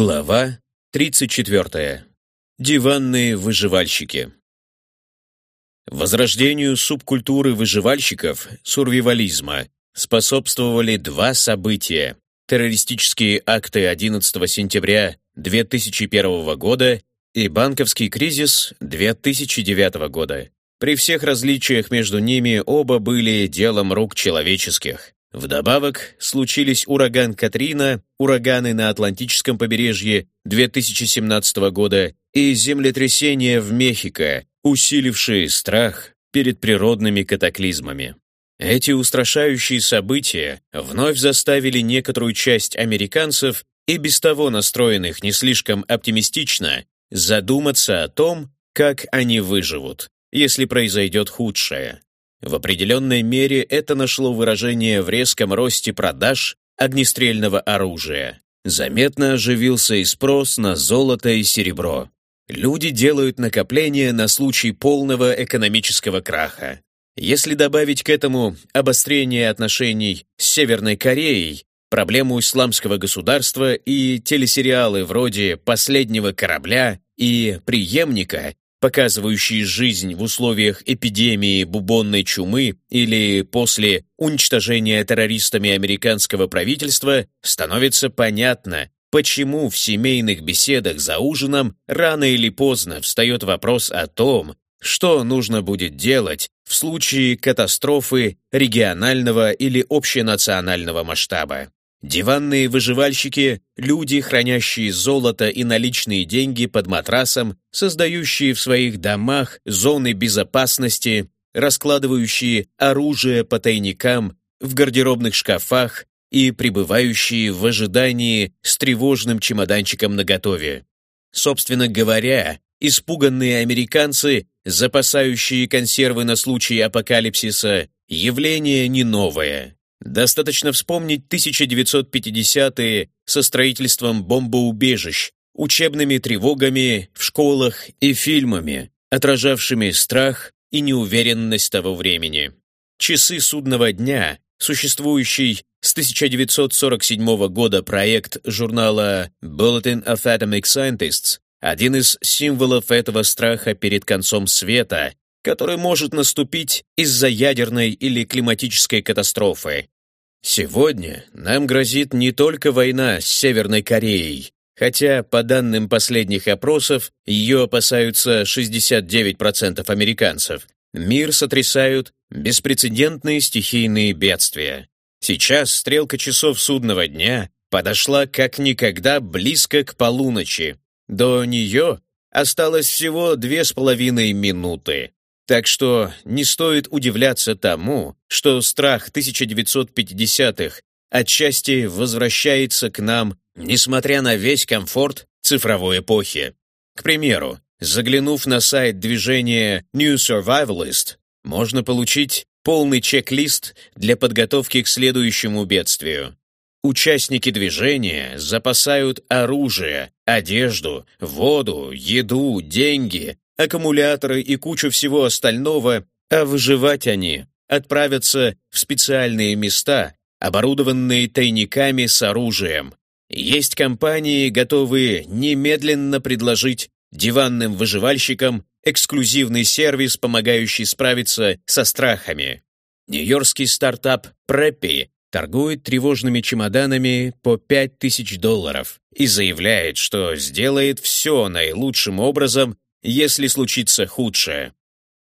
Глава 34. Диванные выживальщики. Возрождению субкультуры выживальщиков, сурвивализма, способствовали два события. Террористические акты 11 сентября 2001 года и банковский кризис 2009 года. При всех различиях между ними оба были делом рук человеческих. Вдобавок, случились ураган Катрина, ураганы на Атлантическом побережье 2017 года и землетрясения в Мехико, усилившие страх перед природными катаклизмами. Эти устрашающие события вновь заставили некоторую часть американцев и без того настроенных не слишком оптимистично задуматься о том, как они выживут, если произойдет худшее. В определенной мере это нашло выражение в резком росте продаж огнестрельного оружия. Заметно оживился и спрос на золото и серебро. Люди делают накопления на случай полного экономического краха. Если добавить к этому обострение отношений с Северной Кореей, проблему исламского государства и телесериалы вроде «Последнего корабля» и «Приемника», показывающие жизнь в условиях эпидемии бубонной чумы или после уничтожения террористами американского правительства, становится понятно, почему в семейных беседах за ужином рано или поздно встает вопрос о том, что нужно будет делать в случае катастрофы регионального или общенационального масштаба. Диванные выживальщики – люди, хранящие золото и наличные деньги под матрасом, создающие в своих домах зоны безопасности, раскладывающие оружие по тайникам в гардеробных шкафах и пребывающие в ожидании с тревожным чемоданчиком наготове. Собственно говоря, испуганные американцы, запасающие консервы на случай апокалипсиса, явление не новое. Достаточно вспомнить 1950-е со строительством бомбоубежищ, учебными тревогами в школах и фильмами, отражавшими страх и неуверенность того времени. Часы судного дня, существующий с 1947 года проект журнала Bulletin of Atomic Scientists, один из символов этого страха перед концом света который может наступить из-за ядерной или климатической катастрофы. Сегодня нам грозит не только война с Северной Кореей, хотя, по данным последних опросов, ее опасаются 69% американцев. Мир сотрясают беспрецедентные стихийные бедствия. Сейчас стрелка часов судного дня подошла как никогда близко к полуночи. До нее осталось всего две с половиной минуты. Так что не стоит удивляться тому, что страх 1950-х отчасти возвращается к нам, несмотря на весь комфорт цифровой эпохи. К примеру, заглянув на сайт движения New Survivalist, можно получить полный чек-лист для подготовки к следующему бедствию. Участники движения запасают оружие, одежду, воду, еду, деньги, аккумуляторы и кучу всего остального, а выживать они отправятся в специальные места, оборудованные тайниками с оружием. Есть компании, готовые немедленно предложить диванным выживальщикам эксклюзивный сервис, помогающий справиться со страхами. Нью-Йоркский стартап Preppy торгует тревожными чемоданами по 5000 долларов и заявляет, что сделает все наилучшим образом, если случится худшее.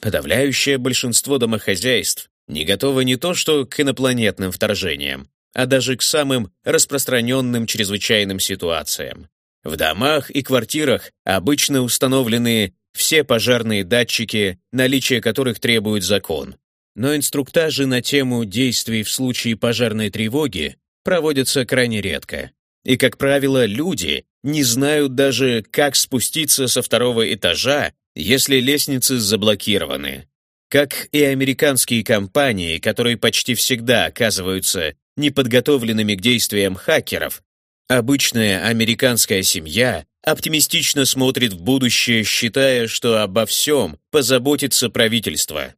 Подавляющее большинство домохозяйств не готово не то что к инопланетным вторжениям, а даже к самым распространенным чрезвычайным ситуациям. В домах и квартирах обычно установлены все пожарные датчики, наличие которых требует закон. Но инструктажи на тему действий в случае пожарной тревоги проводятся крайне редко. И, как правило, люди не знают даже, как спуститься со второго этажа, если лестницы заблокированы. Как и американские компании, которые почти всегда оказываются неподготовленными к действиям хакеров, обычная американская семья оптимистично смотрит в будущее, считая, что обо всем позаботится правительство.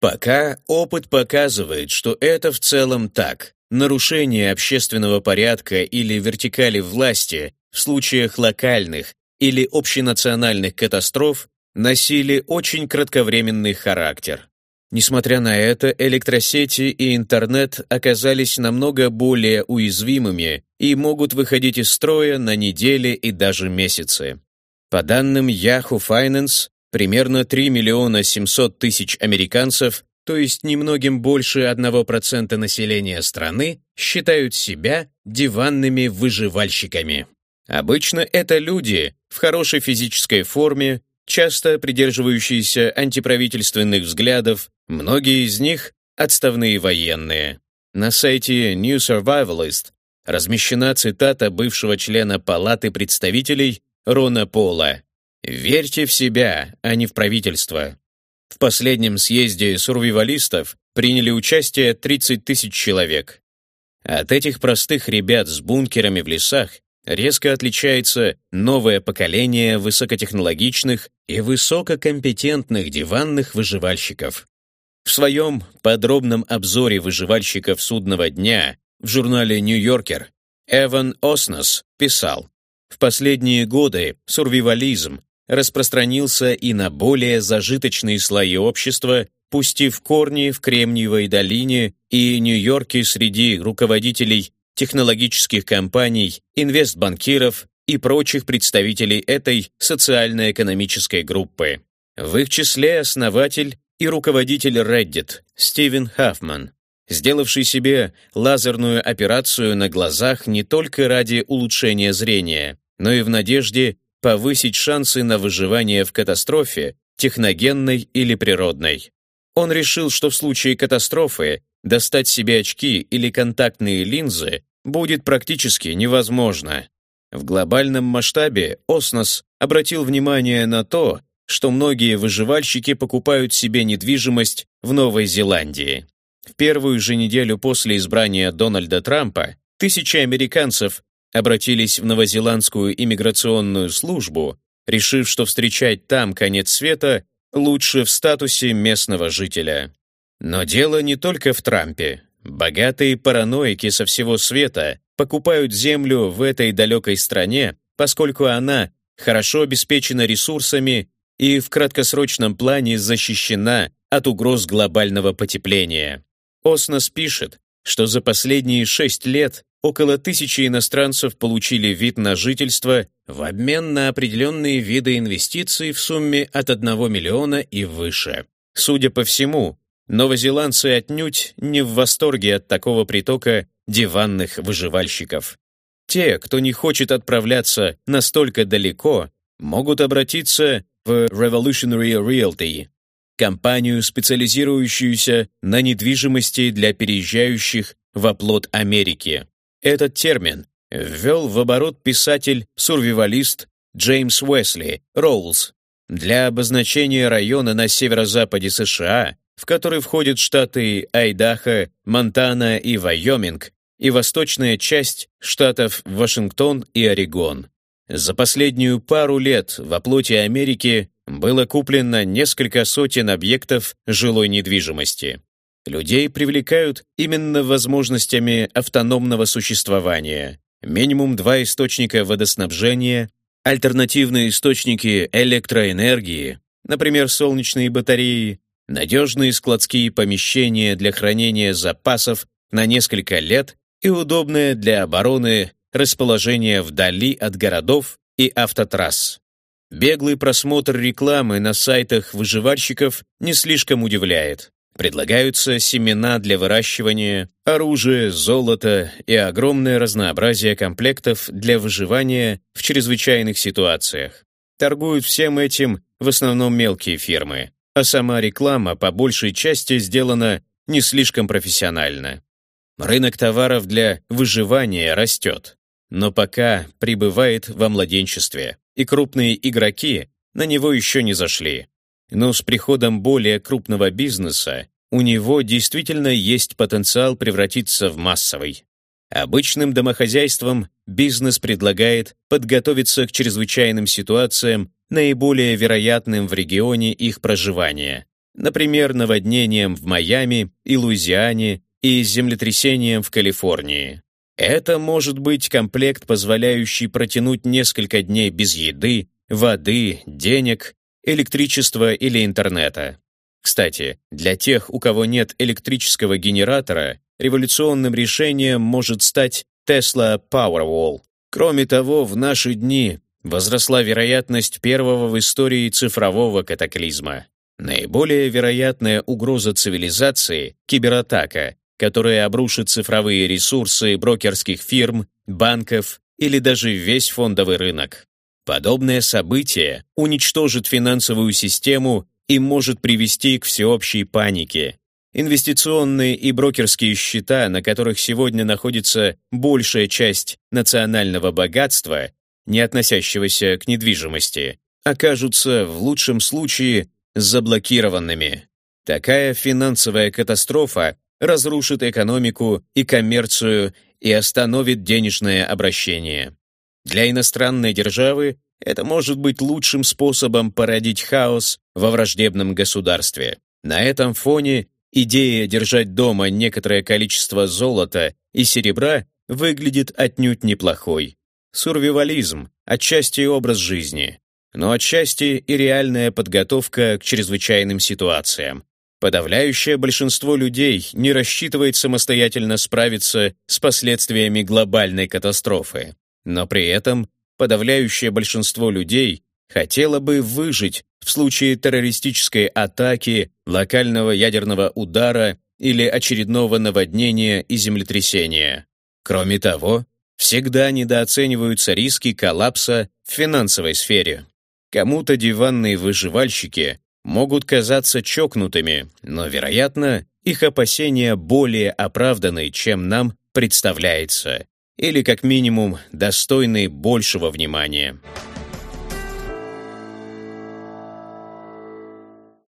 Пока опыт показывает, что это в целом так. Нарушение общественного порядка или вертикали власти в случаях локальных или общенациональных катастроф носили очень кратковременный характер. Несмотря на это, электросети и интернет оказались намного более уязвимыми и могут выходить из строя на недели и даже месяцы. По данным Yahoo Finance, примерно 3 миллиона 700 тысяч американцев, то есть немногим больше 1% населения страны, считают себя диванными выживальщиками. Обычно это люди в хорошей физической форме, часто придерживающиеся антиправительственных взглядов, многие из них — отставные военные. На сайте New Survivalist размещена цитата бывшего члена Палаты представителей Рона Пола. «Верьте в себя, а не в правительство». В последнем съезде сурвивалистов приняли участие 30 тысяч человек. От этих простых ребят с бункерами в лесах резко отличается новое поколение высокотехнологичных и высококомпетентных диванных выживальщиков. В своем подробном обзоре выживальщиков судного дня в журнале «Нью-Йоркер» Эван Оснос писал, «В последние годы сурвивализм распространился и на более зажиточные слои общества, пустив корни в Кремниевой долине и Нью-Йорке среди руководителей технологических компаний, инвестбанкиров и прочих представителей этой социально-экономической группы. В их числе основатель и руководитель Reddit Стивен Хаффман, сделавший себе лазерную операцию на глазах не только ради улучшения зрения, но и в надежде повысить шансы на выживание в катастрофе, техногенной или природной. Он решил, что в случае катастрофы достать себе очки или контактные линзы будет практически невозможно. В глобальном масштабе Оснос обратил внимание на то, что многие выживальщики покупают себе недвижимость в Новой Зеландии. В первую же неделю после избрания Дональда Трампа тысячи американцев обратились в новозеландскую иммиграционную службу, решив, что встречать там конец света лучше в статусе местного жителя. Но дело не только в Трампе. Богатые параноики со всего света покупают землю в этой далекой стране, поскольку она хорошо обеспечена ресурсами и в краткосрочном плане защищена от угроз глобального потепления. Оснос пишет, что за последние шесть лет около тысячи иностранцев получили вид на жительство в обмен на определенные виды инвестиций в сумме от 1 миллиона и выше. Судя по всему, новозеландцы отнюдь не в восторге от такого притока диванных выживальщиков. Те, кто не хочет отправляться настолько далеко, могут обратиться в Revolutionary Realty, компанию, специализирующуюся на недвижимости для переезжающих в оплот Америки. Этот термин ввел в оборот писатель-сурвивалист Джеймс Уэсли Роулс для обозначения района на северо-западе США, в который входят штаты Айдахо, Монтана и Вайоминг, и восточная часть штатов Вашингтон и Орегон. За последнюю пару лет в оплоте Америки было куплено несколько сотен объектов жилой недвижимости. Людей привлекают именно возможностями автономного существования. Минимум два источника водоснабжения, альтернативные источники электроэнергии, например, солнечные батареи, надежные складские помещения для хранения запасов на несколько лет и удобное для обороны расположение вдали от городов и автотрасс. Беглый просмотр рекламы на сайтах выживальщиков не слишком удивляет. Предлагаются семена для выращивания, оружие, золото и огромное разнообразие комплектов для выживания в чрезвычайных ситуациях. Торгуют всем этим в основном мелкие фирмы, а сама реклама по большей части сделана не слишком профессионально. Рынок товаров для выживания растет, но пока пребывает во младенчестве, и крупные игроки на него еще не зашли но с приходом более крупного бизнеса у него действительно есть потенциал превратиться в массовый. Обычным домохозяйствам бизнес предлагает подготовиться к чрезвычайным ситуациям, наиболее вероятным в регионе их проживания, например, наводнением в Майами и Луизиане и землетрясением в Калифорнии. Это может быть комплект, позволяющий протянуть несколько дней без еды, воды, денег, электричества или интернета. Кстати, для тех, у кого нет электрического генератора, революционным решением может стать Tesla Powerwall. Кроме того, в наши дни возросла вероятность первого в истории цифрового катаклизма. Наиболее вероятная угроза цивилизации — кибератака, которая обрушит цифровые ресурсы брокерских фирм, банков или даже весь фондовый рынок. Подобное событие уничтожит финансовую систему и может привести к всеобщей панике. Инвестиционные и брокерские счета, на которых сегодня находится большая часть национального богатства, не относящегося к недвижимости, окажутся в лучшем случае заблокированными. Такая финансовая катастрофа разрушит экономику и коммерцию и остановит денежное обращение. Для иностранной державы это может быть лучшим способом породить хаос во враждебном государстве. На этом фоне идея держать дома некоторое количество золота и серебра выглядит отнюдь неплохой. Сурвивализм – отчасти образ жизни, но отчасти и реальная подготовка к чрезвычайным ситуациям. Подавляющее большинство людей не рассчитывает самостоятельно справиться с последствиями глобальной катастрофы, но при этом подавляющее большинство людей хотело бы выжить в случае террористической атаки, локального ядерного удара или очередного наводнения и землетрясения. Кроме того, всегда недооцениваются риски коллапса в финансовой сфере. Кому-то диванные выживальщики могут казаться чокнутыми, но, вероятно, их опасения более оправданы, чем нам представляется или как минимум достойны большего внимания.